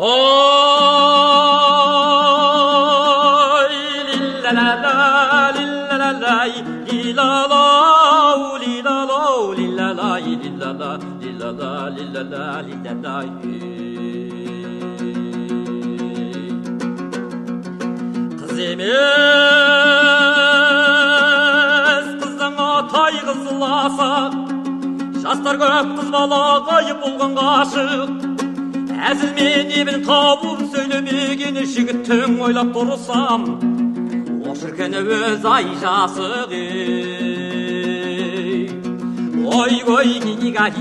Kızımız kızına tay kızılasa Жастар көп қыз бала ғайып болған ғашық әзілмен ебін тауып сөйлемеген жігіттің ойлап тұрсам о шіркін өз ай жасық ей ой ой гигигай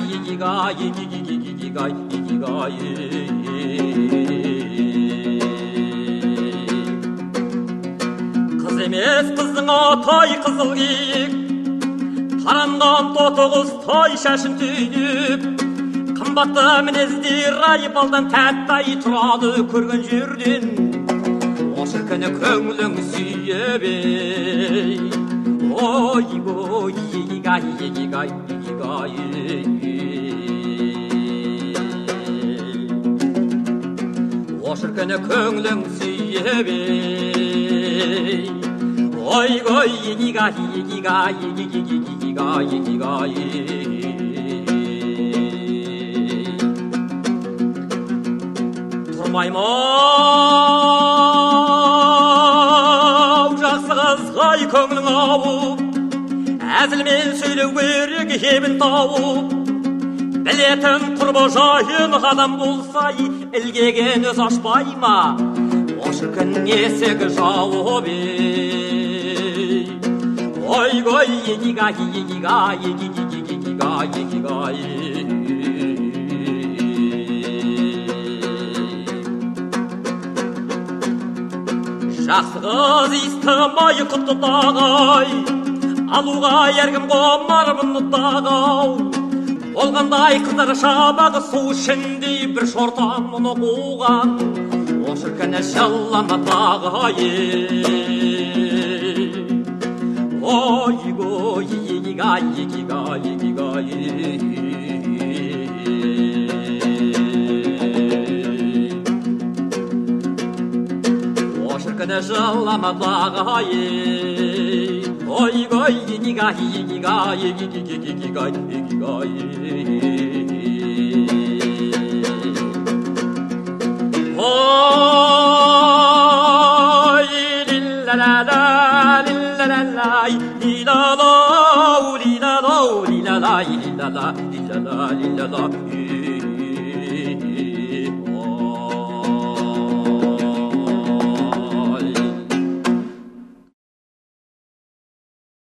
қыз емес қыздың атай қызыл киік таранған тоты той шашын түйіп қымбатты мінезді рай балдан тәтті ай тұрады көрген жерден о шіркіні көңілің сүйіп ей ой ой игигай игигай игигай о шіркіні көңілің сүйіп ей ой ой игигай игигай игигай тұрмаймын ау жақсы қызғай көңілің ауып әзілмен сөйлеу керек ебін тауып білетін құрбы жайын адам болса ілгеген өз ашпай ма о шіркін есігі жауып ей ой игигай игигай игигай игигай жақсы қыз иістімай құттықтағай алуға әркім құмар мұны тағау болғандай қыздар шабағы су ішіндей бір шортан мұны қуған о шіркін жылама тағы ой ой なしょらまたがはいおいごいぎにがひぎがいぎぎぎぎぎがいぎがいおいりんらららりんらららいりらろりらろりららいりららりららりららい